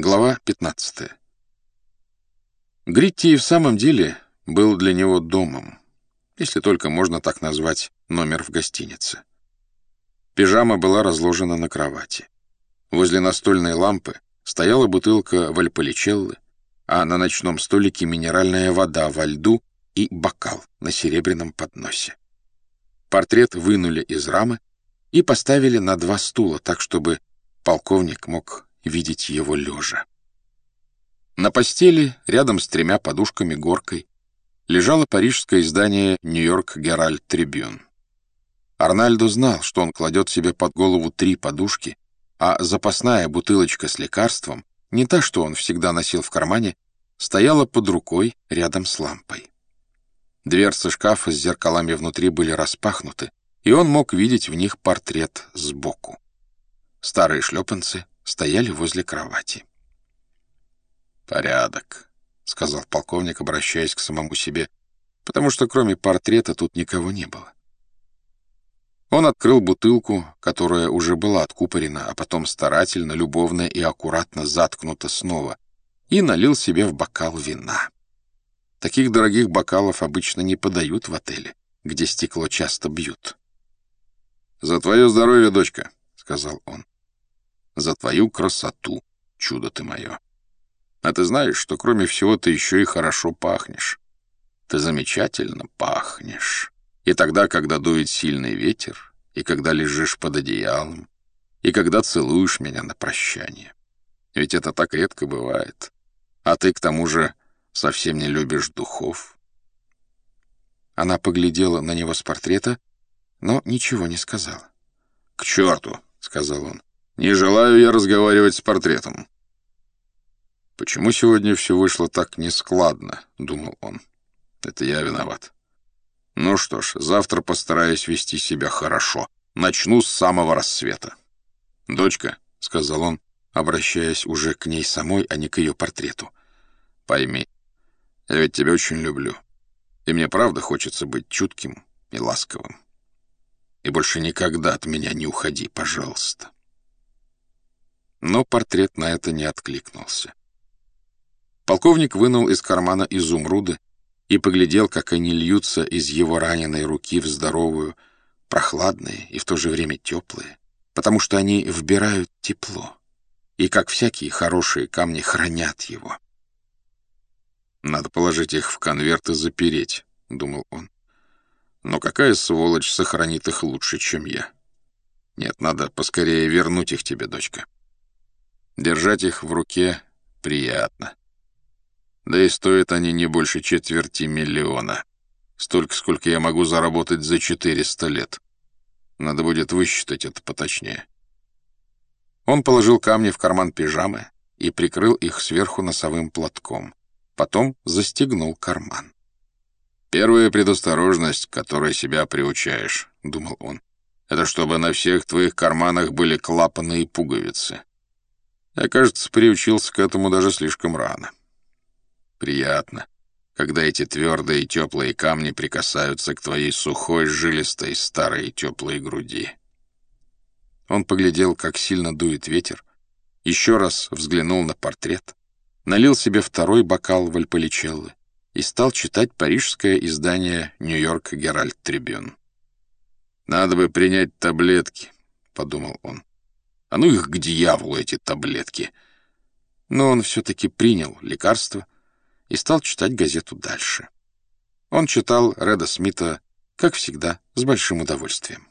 Глава 15. Гритти в самом деле был для него домом, если только можно так назвать номер в гостинице. Пижама была разложена на кровати. Возле настольной лампы стояла бутылка вальполичеллы, а на ночном столике минеральная вода во льду и бокал на серебряном подносе. Портрет вынули из рамы и поставили на два стула, так чтобы полковник мог видеть его лежа. На постели, рядом с тремя подушками-горкой, лежало парижское издание «Нью-Йорк Геральт Трибюн». Арнальдо знал, что он кладет себе под голову три подушки, а запасная бутылочка с лекарством, не та, что он всегда носил в кармане, стояла под рукой рядом с лампой. Дверцы шкафа с зеркалами внутри были распахнуты, и он мог видеть в них портрет сбоку. Старые шлепанцы стояли возле кровати. «Порядок», — сказал полковник, обращаясь к самому себе, потому что кроме портрета тут никого не было. Он открыл бутылку, которая уже была откупорена, а потом старательно, любовно и аккуратно заткнута снова, и налил себе в бокал вина. Таких дорогих бокалов обычно не подают в отеле, где стекло часто бьют. «За твое здоровье, дочка», — сказал он за твою красоту, чудо ты мое. А ты знаешь, что кроме всего ты еще и хорошо пахнешь. Ты замечательно пахнешь. И тогда, когда дует сильный ветер, и когда лежишь под одеялом, и когда целуешь меня на прощание. Ведь это так редко бывает. А ты, к тому же, совсем не любишь духов. Она поглядела на него с портрета, но ничего не сказала. «К черту!» — сказал он. Не желаю я разговаривать с портретом. Почему сегодня все вышло так нескладно, думал он. Это я виноват. Ну что ж, завтра постараюсь вести себя хорошо. Начну с самого рассвета. Дочка, сказал он, обращаясь уже к ней самой, а не к ее портрету. Пойми, я ведь тебя очень люблю. И мне правда хочется быть чутким и ласковым. И больше никогда от меня не уходи, пожалуйста. Но портрет на это не откликнулся. Полковник вынул из кармана изумруды и поглядел, как они льются из его раненой руки в здоровую, прохладные и в то же время теплые, потому что они вбирают тепло, и, как всякие хорошие камни, хранят его. «Надо положить их в конверт и запереть», — думал он. «Но какая сволочь сохранит их лучше, чем я? Нет, надо поскорее вернуть их тебе, дочка». Держать их в руке приятно. Да и стоят они не больше четверти миллиона. Столько, сколько я могу заработать за 400 лет. Надо будет высчитать это поточнее. Он положил камни в карман пижамы и прикрыл их сверху носовым платком. Потом застегнул карман. «Первая предосторожность, которой себя приучаешь», — думал он, — «это чтобы на всех твоих карманах были клапаны и пуговицы. Я, кажется, приучился к этому даже слишком рано. Приятно, когда эти твердые и теплые камни прикасаются к твоей сухой, жилистой, старой и теплой груди. Он поглядел, как сильно дует ветер, еще раз взглянул на портрет, налил себе второй бокал Вальполичеллы и стал читать парижское издание «Нью-Йорк Геральт Трибюн». «Надо бы принять таблетки», — подумал он. А ну их к дьяволу, эти таблетки. Но он все-таки принял лекарство и стал читать газету дальше. Он читал Реда Смита, как всегда, с большим удовольствием.